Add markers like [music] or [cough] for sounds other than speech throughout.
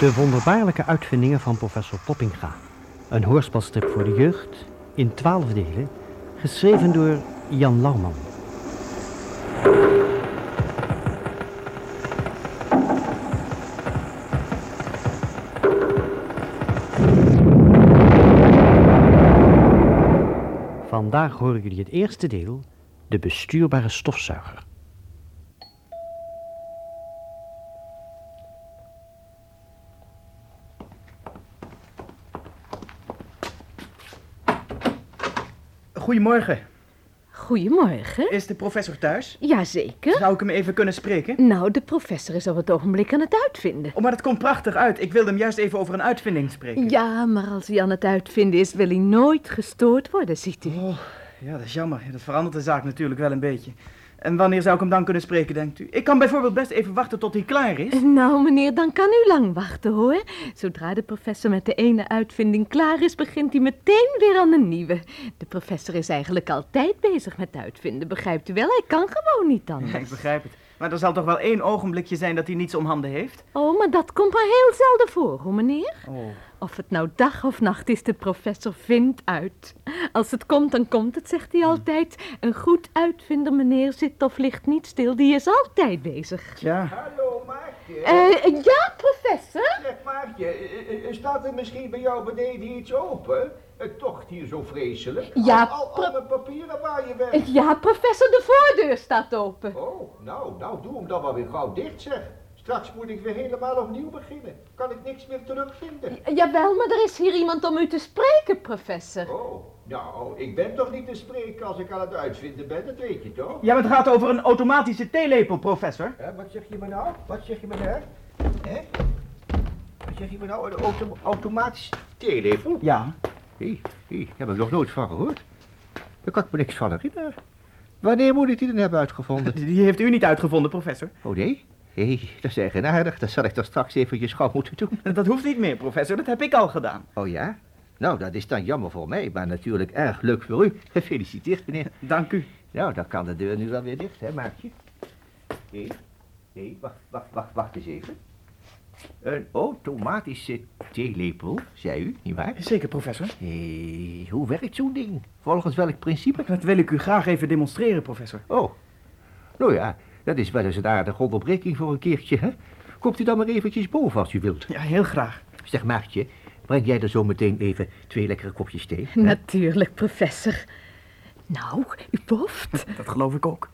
De wonderbaarlijke uitvindingen van professor Poppinga. Een hoorspelstrip voor de jeugd in twaalf delen, geschreven door Jan Lauwman. Vandaag horen jullie het eerste deel, de bestuurbare stofzuiger. Goedemorgen. Goedemorgen. Is de professor thuis? Jazeker. Zou ik hem even kunnen spreken? Nou, de professor is op het ogenblik aan het uitvinden. Oh, maar dat komt prachtig uit. Ik wilde hem juist even over een uitvinding spreken. Ja, maar als hij aan het uitvinden is, wil hij nooit gestoord worden, ziet u. Oh, ja, dat is jammer. Dat verandert de zaak natuurlijk wel een beetje. En wanneer zou ik hem dan kunnen spreken, denkt u? Ik kan bijvoorbeeld best even wachten tot hij klaar is. Nou, meneer, dan kan u lang wachten, hoor. Zodra de professor met de ene uitvinding klaar is, begint hij meteen weer aan een nieuwe. De professor is eigenlijk altijd bezig met uitvinden, begrijpt u wel? Hij kan gewoon niet [laughs] anders. Ja, ik begrijp het. Maar er zal toch wel één ogenblikje zijn dat hij niets om handen heeft? Oh, maar dat komt maar heel zelden voor, hoor, meneer. Oh. Of het nou dag of nacht is, de professor vindt uit. Als het komt, dan komt het, zegt hij altijd. Een goed uitvinder, meneer, zit of ligt niet stil. Die is altijd bezig. Ja. Hallo Maartje. Eh, ja, professor? Zeg Maartje, eh, eh, staat er misschien bij jou beneden iets open? Het tocht hier zo vreselijk. Ja, Al, al, mijn papieren waar je weg. Ja, professor, de voordeur staat open. Oh, nou, nou, doe hem dan maar weer gauw dicht zeg. Straks moet ik weer helemaal opnieuw beginnen. Kan ik niks meer terugvinden. Jawel, maar er is hier iemand om u te spreken, professor. Oh, nou, ik ben toch niet te spreken als ik aan het uitvinden ben, dat weet je toch? Ja, maar het gaat over een automatische theelepel, professor. Wat zeg je me nou? Wat zeg je me nou? Hè? Wat zeg je me nou? Een auto automatische theelepel? Ja. Hé, hé, daar heb ik nog nooit van gehoord. Daar kan ik me niks van herinneren. Wanneer moet ik die dan hebben uitgevonden? [laughs] Die heeft u niet uitgevonden, professor. Oh nee? Hé, dat is eigenaardig. Dat zal ik dan straks eventjes gauw moeten doen. [laughs] Dat hoeft niet meer, professor. Dat heb ik al gedaan. Oh ja? Nou, dat is dan jammer voor mij, maar natuurlijk erg leuk voor u. [laughs] Gefeliciteerd, meneer. Dank u. Nou, dan kan de deur nu wel weer dicht, hè, Maartje? Hé, hé, wacht, wacht, wacht, wacht eens even. Een automatische theelepel, zei u, nietwaar? Zeker, professor. Hé, hoe werkt zo'n ding? Volgens welk principe? Dat wil ik u graag even demonstreren, professor. Oh, nou ja, dat is wel eens een aardige onderbreking voor een keertje, hè? Komt u dan maar eventjes boven als u wilt. Ja, heel graag. Zeg, Maartje, breng jij er zo meteen even twee lekkere kopjes thee? hè? Natuurlijk, professor. Nou, u poft. [laughs] Dat geloof ik ook.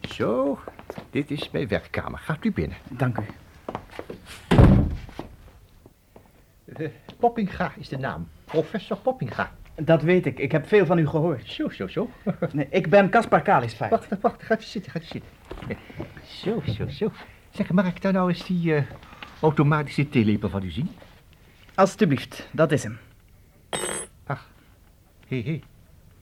Zo, dit is mijn werkkamer. Gaat u binnen. Dank u. [laughs] Poppinga is de naam. Professor Poppinga. Dat weet ik. Ik heb veel van u gehoord. Zo, zo, zo. [laughs] Nee, ik ben Caspar Kalisfeit. Wacht, wacht, ga even zitten, ga even zitten. [laughs] Zo, zo, zo. Zeg, mag ik daar nou eens die eh, automatische theelepel van u zien? Alsjeblieft, dat is hem. Hé, hé.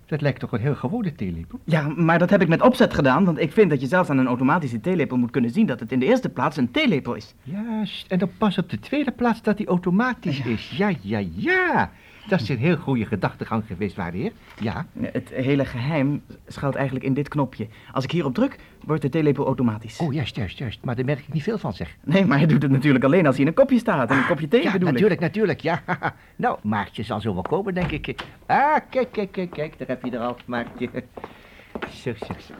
Dat lijkt toch een heel gewone theelepel? Ja, maar dat heb ik met opzet gedaan, want ik vind dat je zelfs aan een automatische theelepel moet kunnen zien dat het in de eerste plaats een theelepel is. Juist, en dan pas op de tweede plaats dat die automatisch is. Ja, ja, ja. Dat is een heel goede gedachtegang geweest, waarheer. Ja. Het hele geheim schuilt eigenlijk in dit knopje. Als ik hierop druk, wordt de theelepel automatisch. Oh, juist, juist, juist. Maar daar merk ik niet veel van, zeg. Nee, maar hij doet het natuurlijk alleen als hij in een kopje staat. En een kopje thee ja, bedoel natuurlijk, natuurlijk, ja. [laughs] nou, Maartje zal zo wel komen, denk ik. Ah, kijk, kijk, kijk, kijk. Daar heb je er al, Maartje. Zo, zo, zo.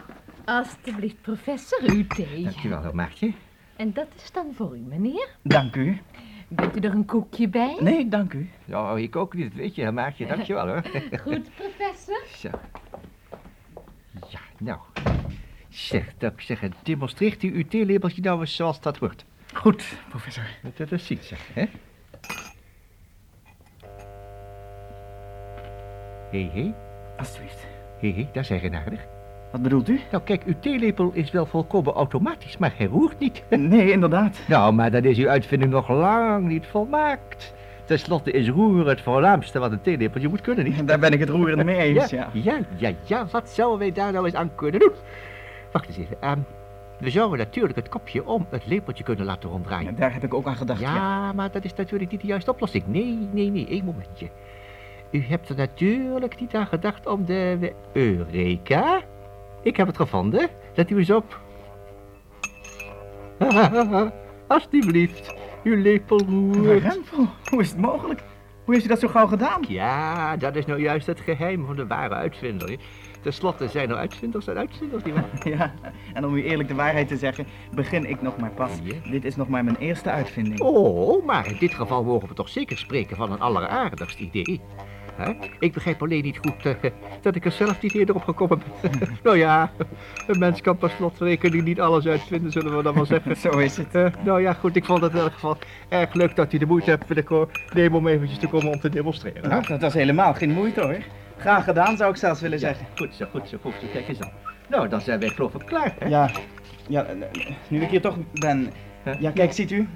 Alsjeblieft, professor, uw thee. Dankjewel, hoor, Maartje. En dat is dan voor u, meneer. ik. Dank u. Bent u er een koekje bij? Nee, dank u. Nou, ik ook niet, dat weet je, Maartje. [laughs] Dankjewel, hoor. Goed, professor. [laughs] Zo. Ja, nou. Zeg, dat ik zeggen, demonstreert u uw theelepeltje nou eens zoals dat wordt. Goed, professor. Dat eens ziet, zeg, hè? Hé, hé, Alsjeblieft. hé, hé, dat is eigenaardig. Wat bedoelt u? Nou, kijk, uw theelepel is wel volkomen automatisch, maar hij roert niet. [laughs] Nee, inderdaad. Nou, maar dan is uw uitvinding nog lang niet volmaakt. Ten slotte is roeren het voornaamste wat een theelepeltje moet kunnen, niet? Daar ben ik het roerend mee eens, ja, ja. ja, ja, ja, wat zouden wij daar nou eens aan kunnen doen? Wacht eens even, ehm, we zouden natuurlijk het kopje om het lepeltje kunnen laten ronddraaien. Daar heb ik ook aan gedacht, ja. Ja, maar dat is natuurlijk niet de juiste oplossing. Nee, nee, nee, één momentje. U hebt er natuurlijk niet aan gedacht om de... Eureka? Ik heb het gevonden. Let u eens op. [laughs] Alsjeblieft, uw lepelroer. Rempel, hoe is het mogelijk? Hoe heeft u dat zo gauw gedaan? Ja, dat is nou juist het geheim van de ware uitvinder. Ten slotte zijn er uitvinders en uitvinders, nietwaar? [laughs] Ja, en om u eerlijk de waarheid te zeggen, begin ik nog maar pas. Ja. Dit is nog maar mijn eerste uitvinding. Oh, maar in dit geval mogen we toch zeker spreken van een alleraardigst idee. Ik begrijp alleen niet goed eh, dat ik er zelf niet eerder op gekomen ben. [laughs] nou ja, een mens kan per slotrekening niet alles uitvinden, zullen we dan wel zeggen. [laughs] Zo is het. Eh, nou ja, goed, ik vond het in elk geval erg leuk dat u de moeite hebt ko- nemen om eventjes te komen om te demonstreren. Nou, dat was helemaal geen moeite hoor. Graag gedaan zou ik zelfs willen Ja, zeggen. goed zo, goed zo, goed zo, kijk eens dan. Nou, dan zijn wij geloof ik klaar, hè? Ja, ja, eh, nu ik hier toch ben. Ja, kijk, ziet u.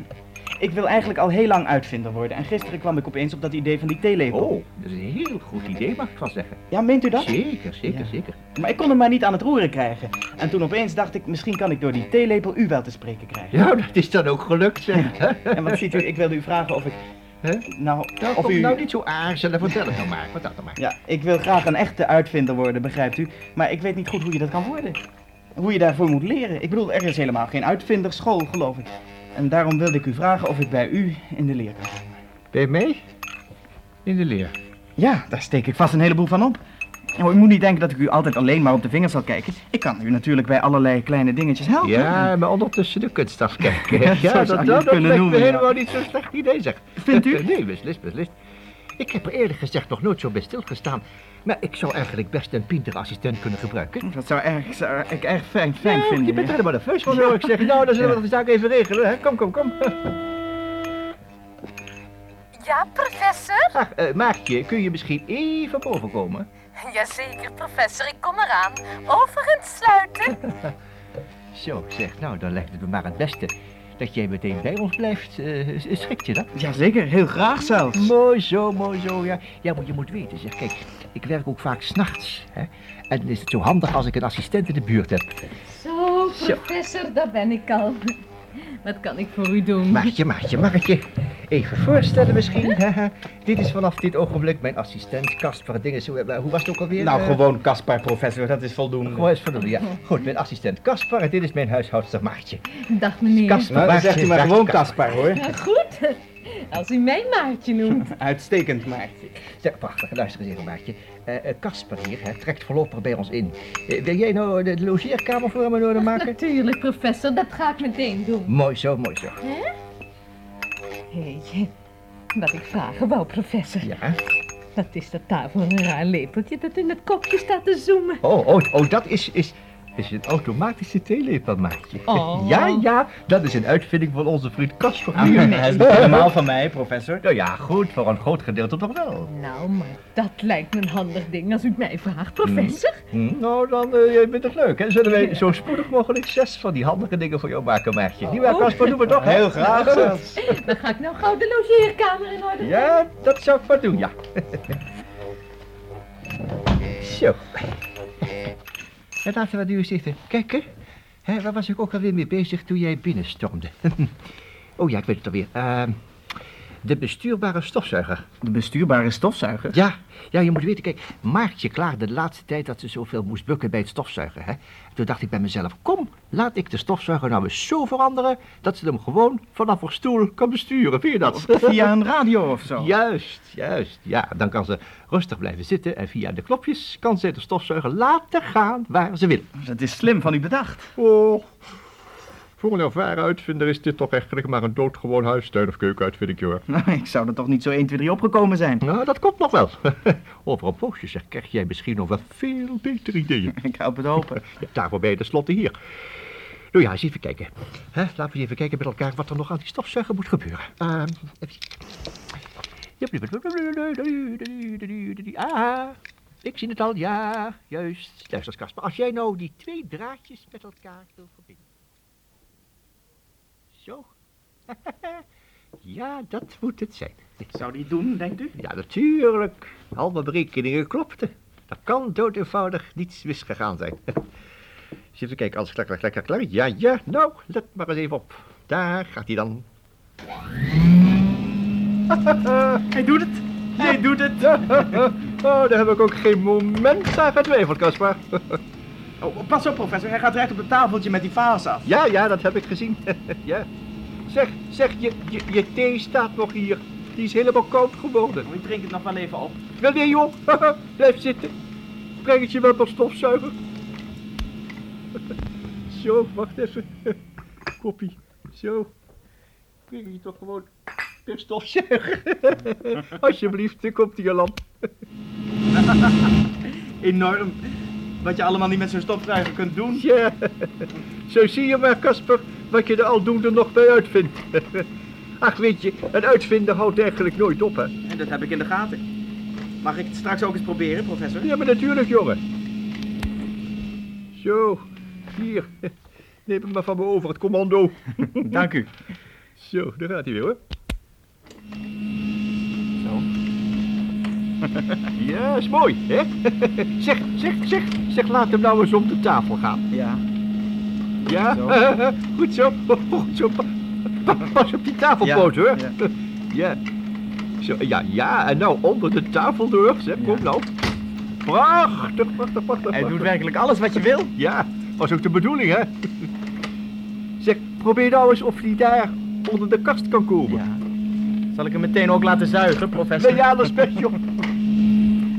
Ik wil eigenlijk al heel lang uitvinder worden. En gisteren kwam ik opeens op dat idee van die theelepel. Oh, dat is een heel goed idee, mag ik wel zeggen. Ja, meent u dat? Zeker, zeker, Ja. zeker. Maar ik kon hem maar niet aan het roeren krijgen. En toen opeens dacht ik, misschien kan ik door die theelepel u wel te spreken krijgen. Ja, dat is dan ook gelukt, zeg. En wat ziet u, ik wilde u vragen of ik... Hè? Nou, Nou, of u... nou niet zo aarzelen, vertel het nou maar. Vertel het maar. Ja, ik wil graag een echte uitvinder worden, begrijpt u. Maar ik weet niet goed hoe je dat kan worden. Hoe je daarvoor moet leren. Ik bedoel, er is helemaal geen uitvinderschool, geloof ik. En daarom wilde ik u vragen of ik bij u in de leer kan komen. Ben je mee? In de leer. Ja, daar steek ik vast een heleboel van op. Nou, u moet niet denken dat ik u altijd alleen maar op de vingers zal kijken. Ik kan u natuurlijk bij allerlei kleine dingetjes helpen. Ja, maar ondertussen de kunst afkijken. Ja, [laughs] Ja, zo dat, zou dat, het dat kunnen lijkt me noemen, ja. helemaal niet zo'n slecht idee, zeg. Vindt u? [laughs] Nee, beslist, beslist. Ik heb er eerlijk gezegd nog nooit zo bij stilgestaan. Maar ik zou eigenlijk best een pintere assistent kunnen gebruiken. Dat zou, erg, zou ik erg fijn, fijn Nou, vinden. je bent er ja. helemaal nerveus van, hoor ik zeg. Nou, dan zullen we de zaak even regelen, hè. Kom, kom, kom. Ja, professor? Ach, Maartje, kun je misschien even boven komen? Jazeker, professor, ik kom eraan. Overigens sluiten. [laughs] Zo, zeg, nou, dan lijkt het me maar het beste dat jij meteen bij ons blijft. Eh schikt je dat? Jazeker, heel graag zelfs. Mooi zo, mooi zo, ja. Ja, maar je moet weten, zeg, kijk, ik werk ook vaak s'nachts, hè. En dan is het zo handig als ik een assistent in de buurt heb. Zo, Zo. professor, daar ben ik al. Wat kan ik voor u doen? Maartje, Maartje, Maartje. Even voorstellen misschien. [laughs] dit is vanaf dit ogenblik mijn assistent, Casper Dingen. Hoe, eh, hoe was het ook alweer? Nou, Eh, gewoon Caspar, professor, dat is voldoende. Gewoon eens verdomme, ja. Goed, mijn assistent Casper en dit is mijn huishoudster Maartje. Dag meneer. Casper, Nou, dan zegt u maar gewoon. Caspar, hoor. Ja, goed. Als u mij Maartje noemt. [laughs] Uitstekend, Maartje. Zeg, prachtig, luister eens even, Maartje. Eh, Casper hier, hè, trekt voorlopig bij ons in. Wil jij nou de logeerkamer voor hem in orde maken? Natuurlijk, professor, dat ga ik meteen doen. mooi zo, mooi zo. Hé, wat ik vragen wou, professor. Ja. Wat is dat voor een raar lepeltje dat in het kopje staat te zoomen? Oh, oh, oh, dat is, is, is een automatische theelepel, Maartje. Oh. [laughs] Ja, ja, dat is een uitvinding van onze vriend Casper Ah, hier. Hij is niet helemaal van mij, professor. Nou ja, goed, voor een groot gedeelte toch wel. Nou, maar dat lijkt me een handig ding als u het mij vraagt, professor. Hm, nou, dan uh, vindt het leuk, hè? Zullen wij zo spoedig mogelijk zes van die handige dingen voor jou maken, Maartje? Die waar, Casper, doen we toch? Heel graag zelfs. Dan ga ik nou gauw de logeerkamer in orde Ja, dat zou ik maar doen, ja. [laughs] Zo. En laten we nu eens even kijken. Hè, waar was ik ook alweer mee bezig toen jij binnenstormde? [laughs] oh ja, ik weet het alweer. Ehm de bestuurbare stofzuiger. De bestuurbare stofzuiger? Ja, ja, je moet weten, kijk, Maartje klaagde de laatste tijd dat ze zoveel moest bukken bij het stofzuigen. Hè? Toen dacht ik bij mezelf, kom, laat ik de stofzuiger nou eens zo veranderen dat ze hem gewoon vanaf haar stoel kan besturen. Vind je dat? [laughs] Via een radio of zo? Juist, juist. Ja, dan kan ze rustig blijven zitten en via de knopjes kan ze de stofzuiger laten gaan waar ze wil. Dat is slim van u bedacht. Oh, voor een ervaren uitvinder is dit toch eigenlijk maar een doodgewoon huistuin- of keukenuitvinding, hoor. [laughs] Nou, ik zou er toch niet zo 1, 2, 3 opgekomen zijn. Nou, dat komt nog wel. [laughs] Over een poosje zeg, krijg jij misschien nog wel veel betere ideeën. [laughs] Ik hoop het open. Ja, daarvoor ben je tenslotte hier. Nou ja, eens even kijken. Hè, laten we eens even kijken met elkaar wat er nog aan die stofzuiger moet gebeuren. Ah, ik zie het al, ja, juist. Luister, Kasper, als jij nou die twee draadjes met elkaar wil verbinden. [laughs] Ja, dat moet het zijn. Zou die doen, denkt u? Ja, natuurlijk. Al mijn berekeningen klopten. Er kan dood eenvoudig niets misgegaan zijn. [laughs] Even kijken, alles klaar, klaar, klaar, klaar. Ja, ja, nou, let maar eens even op. Daar gaat hij dan. [laughs] Hij doet het. Je doet het. oh, daar heb ik ook geen moment aan getwijfeld, Caspar. Oh, pas op, professor. Hij gaat recht op het tafeltje met die vaas af. ja, ja, dat heb ik gezien. [laughs] ja. Zeg, zeg, je, je, je thee staat nog hier. Die is helemaal koud geworden. Oh, ik drink het nog wel even op. Wel nee, joh. [laughs] Blijf zitten. Breng het je wel per stofzuiger. [laughs] Zo, wacht even. Koppie. Zo. Breng het je toch gewoon per stofzuiger. Alsjeblieft, dan komt die lamp. Enorm. Wat je allemaal niet met zo'n stofzuiger kunt doen. Ja, zo zie je maar, Casper, wat je er aldoende nog bij uitvindt. Ach, weet je, een uitvinder houdt eigenlijk nooit op, hè? En dat heb ik in de gaten. Mag ik het straks ook eens proberen, professor? Ja, maar natuurlijk, jongen. Zo, hier. Neem hem maar van me over, het commando. Dank u. Zo, daar gaat hij weer, hoor. Zo. [laughs] Ja, is mooi, hè? [laughs] zeg, zeg, zeg, zeg, laat hem nou eens om de tafel gaan. Ja. Ja, Zo. goed zo, [laughs] goed zo. Pa- pa- Pas op die tafelpoot, Ja, hoor. ja. Ja. Zo, ja, ja, en nou onder de tafel door, zeg, kom Ja. nou. Prachtig, prachtig, prachtig. Hij doet werkelijk alles wat je wil. Ja, was ook de bedoeling, hè? Zeg, probeer nou eens of hij daar onder de kast kan komen. Ja. Zal ik hem meteen ook laten zuigen, professor? Nee, ja, dat is best, joh.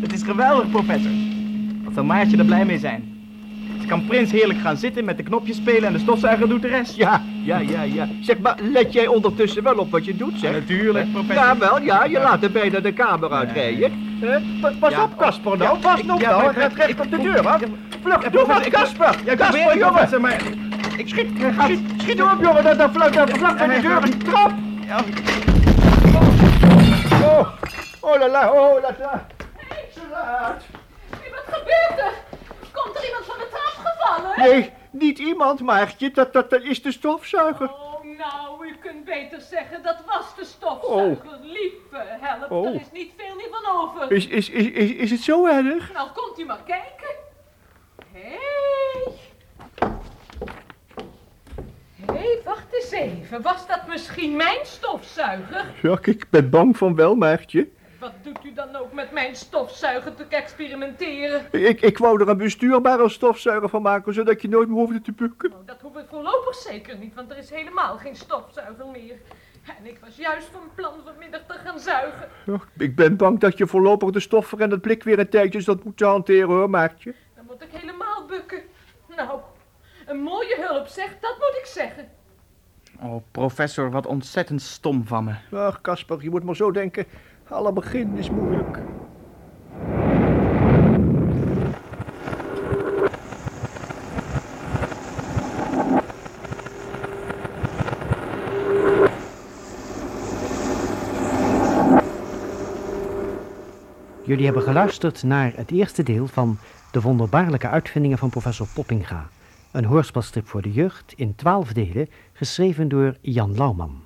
Het is geweldig, professor. Wat zal Maartje er blij mee zijn. Ze kan prins heerlijk gaan zitten met de knopjes spelen en de stofzuiger doet de rest. Ja, ja, ja, ja. Zeg, maar let jij ondertussen wel op wat je doet, zeg? natuurlijk, professor. Ja, wel, ja, je laat er bijna de kamer uitrijden. Pa- Pas Ja, op, Casper, nou. ja, Pas ik- nou, Hij gaat recht op de deur, hè? Vlug, doe wat, Casper, probeer, jongen. maar... Ik schiet, schiet, schiet op, jongen. Dat, dat vlak, dat vlak bij de deur. Een trap. Ja, Oh, oh la la, oh la la. Laat. Wat gebeurt er? Komt er iemand van de trap gevallen? Nee, niet iemand, Maartje. Dat, dat, dat is de stofzuiger. Oh, nou, u kunt beter zeggen, dat was de stofzuiger. Lieve help, Oh. er is niet veel meer van over. Is, is, is, is, is het zo erg? Nou, komt u maar kijken. Hé. Hey. Hé, hey, wacht eens even. Was dat misschien mijn stofzuiger? Ja, ik ben bang van wel, Maartje. Wat doet u dan ook met mijn stofzuiger te experimenteren? Ik, ik wou er een bestuurbare stofzuiger van maken, zodat je nooit meer hoefde te bukken. Nou, dat hoef ik voorlopig zeker niet, want er is helemaal geen stofzuiger meer. En ik was juist van plan vanmiddag te gaan zuigen. Ik ben bang dat je voorlopig de stoffer en het blik weer een tijdje zult moeten hanteren, hoor, Maartje. Dan moet ik helemaal bukken. Nou, een mooie hulp, zeg, dat moet ik zeggen. Oh, professor, wat ontzettend stom van me. Ach, Kasper, je moet maar zo denken. Alle begin is moeilijk. Jullie hebben geluisterd naar het eerste deel van De wonderbaarlijke uitvindingen van professor Poppinga. Een hoorspelstrip voor de jeugd in twaalf delen, geschreven door Jan Lauwman.